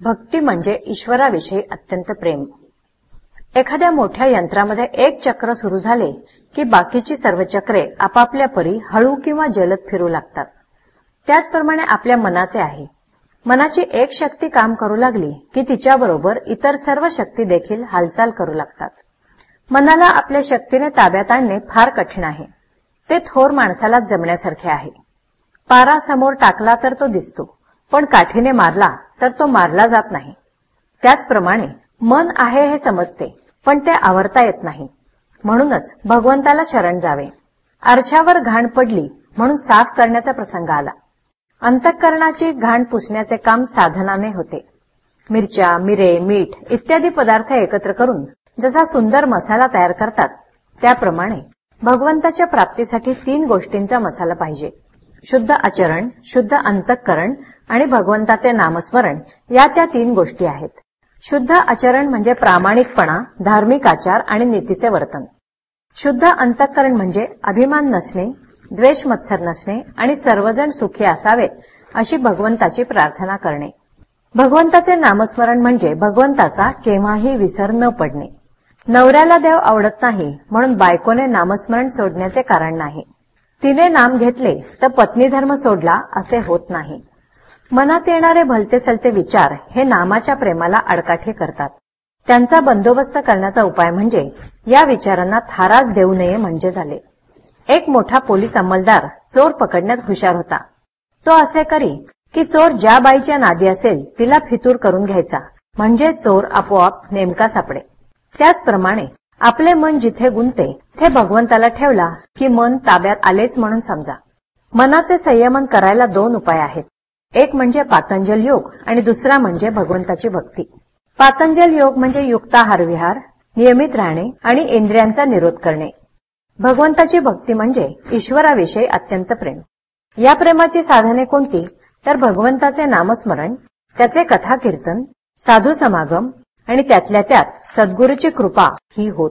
भक्ती म्हणजे ईश्वराविषयी अत्यंत प्रेम. एखाद्या मोठ्या यंत्रामध्ये एक चक्र सुरू झाले की बाकीची सर्व चक्रे आपापल्या परी हळू किंवा जलद फिरू लागतात. त्याचप्रमाणे आपल्या मनाचे आहे. मनाची एक शक्ती काम करू लागली की तिच्याबरोबर इतर सर्व शक्ती देखील हालचाल करू लागतात. मनाला आपल्या शक्तीने ताब्यात आणणे फार कठीण आहे. ते थोर माणसाला जमण्यासारखे आहे. पारा समोर टाकला तर तो दिसतो. पण काठीने मारला तर तो मारला जात नाही. त्याचप्रमाणे मन आहे हे समजते पण ते आवरता येत नाही. म्हणूनच भगवंताला शरण जावे. आरशावर घाण पडली म्हणून साफ करण्याचा प्रसंग आला. अंतःकरणाची घाण पुसण्याचे काम साधनाने होते. मिरच्या मिरे मीठ इत्यादी पदार्थ एकत्र करून जसा सुंदर मसाला तयार करतात त्याप्रमाणे भगवंताच्या प्राप्तीसाठी तीन गोष्टींचा मसाला पाहिजे. शुद्ध आचरण शुद्ध अंतःकरण आणि भगवंताचे नामस्मरण या त्या तीन गोष्टी आहेत. शुद्ध आचरण म्हणजे प्रामाणिकपणा धार्मिक आचार आणि नीतीचे वर्तन. शुद्ध अंतःकरण म्हणजे अभिमान नसणे द्वेष मत्सर नसणे आणि सर्वजण सुखी असावेत अशी भगवंताची प्रार्थना करणे. भगवंताचे नामस्मरण म्हणजे भगवंताचा केव्हाही विसर न पडणे. नवऱ्याला देव आवडत नाही म्हणून बायकोने नामस्मरण सोडण्याचे कारण नाही. तिने नाम घेतले तर पत्नी धर्म सोडला असे होत नाही. मनात येणारे भलते सलते विचार हे नामाच्या प्रेमाला अडकाठे करतात. त्यांचा बंदोबस्त करण्याचा उपाय म्हणजे या विचारांना थारास देऊ नये म्हणजे झाले. एक मोठा पोलीस अंमलदार चोर पकडण्यात हुशार होता. तो असे करी की चोर ज्या बाईच्या नादी असेल तिला फितूर करून घ्यायचा. म्हणजे चोर आपोआप नेमका सापडे त्याचप्रमाणे आपले मन जिथे गुंते ते भगवंताला ठेवला की मन ताब्यात आलेच म्हणून समजा. मनाचे संयमन करायला दोन उपाय आहेत. एक म्हणजे पातंजल योग आणि दुसरा म्हणजे भगवंताची भक्ती. पातंजल योग म्हणजे युक्ताहार विहार नियमित राहणे आणि इंद्रियांचा निरोध करणे. भगवंताची भक्ती म्हणजे ईश्वराविषयी अत्यंत प्रेम. या प्रेमाची साधने कोणती? तर भगवंताचे नामस्मरण त्याचे कथा कीर्तन साधू समागम आणि त्यातल्या त्यात सद्गुरूची कृपा ही होत.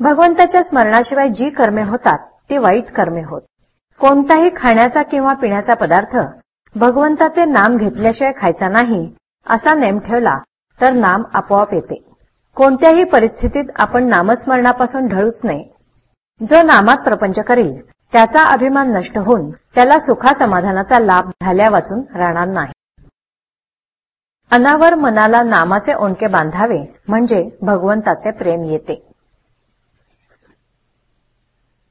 भगवंताच्या स्मरणाशिवाय जी कर्मे होतात ती वाईट कर्मे होत. कोणताही खाण्याचा किंवा पिण्याचा पदार्थ भगवंताचे नाम घेतल्याशिवाय खायचा नाही असा नेम ठेवला तर नाम आपोआप येते. कोणत्याही परिस्थितीत आपण नामस्मरणापासून ढळूच नये. जो नामात प्रपंच करील त्याचा अभिमान नष्ट होऊन त्याला सुखा समाधानाचा लाभ झाल्या वाचून राहणार नाही. अनावर मनाला नामाचे ओंडके बांधावे म्हणजे भगवंताचे प्रेम येते.